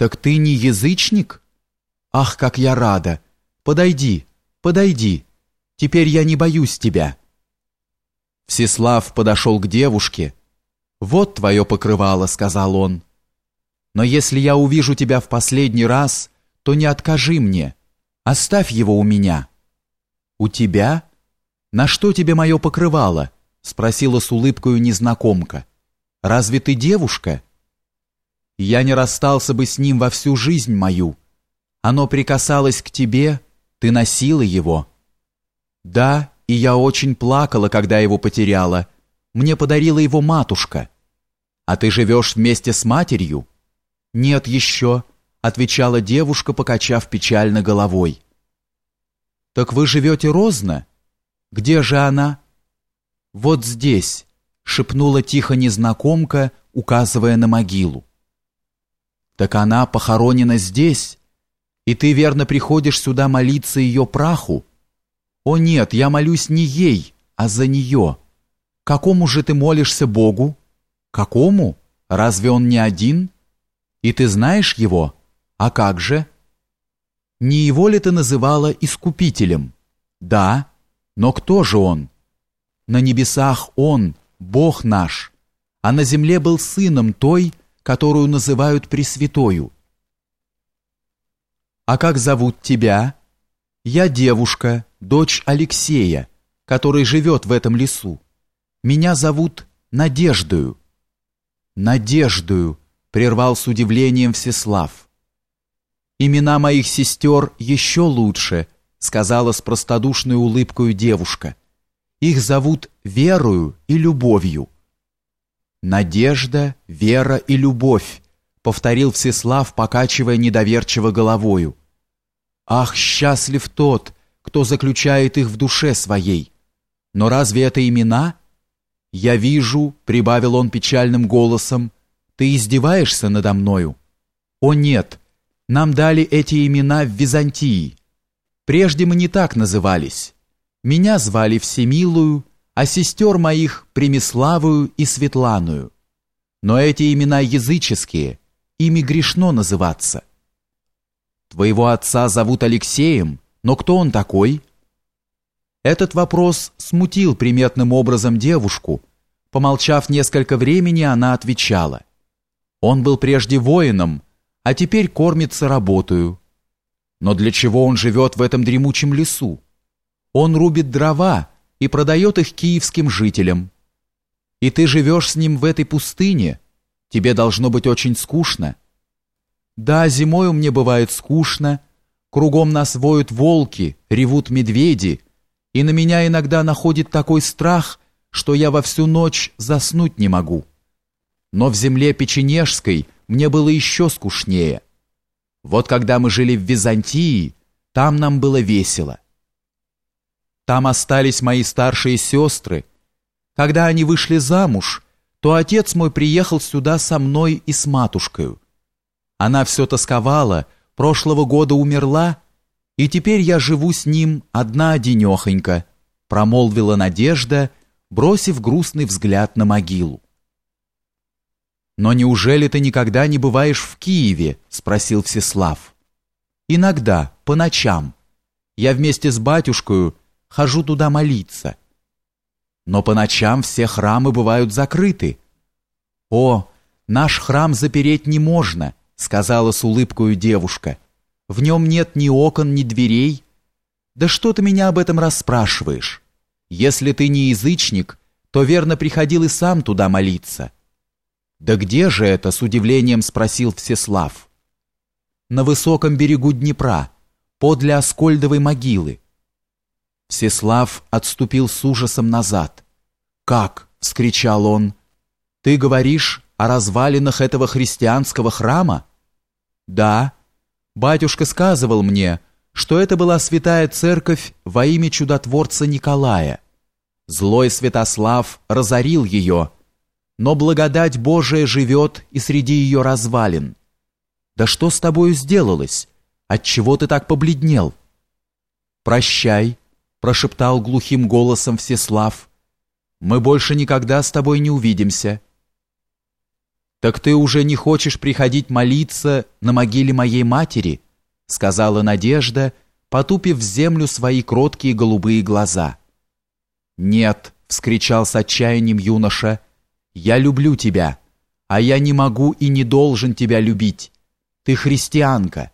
«Так ты не язычник? Ах, как я рада! Подойди, подойди, теперь я не боюсь тебя». Всеслав подошел к девушке. «Вот твое покрывало», — сказал он. «Но если я увижу тебя в последний раз, то не откажи мне, оставь его у меня». «У тебя? На что тебе мое покрывало?» — спросила с улыбкой незнакомка. «Разве ты девушка?» «Я не расстался бы с ним во всю жизнь мою. Оно прикасалось к тебе, ты носила его». «Да, и я очень плакала, когда его потеряла. Мне подарила его матушка. А ты живешь вместе с матерью? Нет еще, отвечала девушка, покачав печально головой. Так вы живете розно? Где же она? Вот здесь, шепнула тихо незнакомка, указывая на могилу. Так она похоронена здесь, и ты верно приходишь сюда молиться ее праху? «О нет, я молюсь не ей, а за нее. Какому же ты молишься Богу? Какому? Разве он не один? И ты знаешь его? А как же?» «Не его ли ты называла искупителем?» «Да, но кто же он?» «На небесах он, Бог наш, а на земле был сыном той, которую называют Пресвятою». «А как зовут тебя?» «Я девушка, дочь Алексея, который живет в этом лесу. Меня зовут Надеждою». «Надеждою», — прервал с удивлением Всеслав. «Имена моих сестер еще лучше», — сказала с простодушной улыбкой девушка. «Их зовут Верою и Любовью». «Надежда, вера и любовь», — повторил Всеслав, покачивая недоверчиво головою. «Ах, счастлив тот, кто заключает их в душе своей. Но разве это имена? Я вижу, прибавил он печальным голосом, ты издеваешься надо мною. О нет, нам дали эти имена в Византии. Прежде мы не так назывались. Меня звали Всемилую, а сестер моих Премиславую и Светланую. Но эти имена языческие, ими грешно называться. Твоего отца зовут Алексеем, но кто он такой? Этот вопрос смутил приметным образом девушку. Помолчав несколько времени, она отвечала. Он был прежде воином, а теперь кормится работаю. Но для чего он живет в этом дремучем лесу? Он рубит дрова и продает их киевским жителям. И ты живешь с ним в этой пустыне. Тебе должно быть очень скучно. Да, зимой мне бывает скучно, Кругом нас воют волки, ревут медведи, и на меня иногда находит такой страх, что я во всю ночь заснуть не могу. Но в земле печенежской мне было еще скучнее. Вот когда мы жили в Византии, там нам было весело. Там остались мои старшие сестры. Когда они вышли замуж, то отец мой приехал сюда со мной и с матушкой. Она все тосковала, прошлого года умерла, и теперь я живу с ним одна-одинехонька», промолвила Надежда, бросив грустный взгляд на могилу. «Но неужели ты никогда не бываешь в Киеве?» — спросил Всеслав. «Иногда, по ночам. Я вместе с батюшкою хожу туда молиться. Но по ночам все храмы бывают закрыты. О, наш храм запереть не можно, сказала с улыбкой девушка. В нем нет ни окон, ни дверей. Да что ты меня об этом расспрашиваешь? Если ты не язычник, то верно приходил и сам туда молиться. Да где же это, с удивлением спросил Всеслав. На высоком берегу Днепра, подле Оскольдовой могилы. Всеслав отступил с ужасом назад. «Как?» — вскричал он. «Ты говоришь о развалинах этого христианского храма?» Да, батюшка сказывал мне, что это была святая церковь во имя чудотворца Николая. Злой Святослав разорил ее, но благодать Божия живет и среди ее развалин. Да что с тобою сделалось? Отчего ты так побледнел? Прощай, прошептал глухим голосом Всеслав. Мы больше никогда с тобой не увидимся. Так ты уже не хочешь приходить молиться на могиле моей матери? сказала Надежда, потупив в землю свои кроткие голубые глаза. Нет, вскричал с отчаянием юноша. Я люблю тебя, а я не могу и не должен тебя любить. Ты христианка.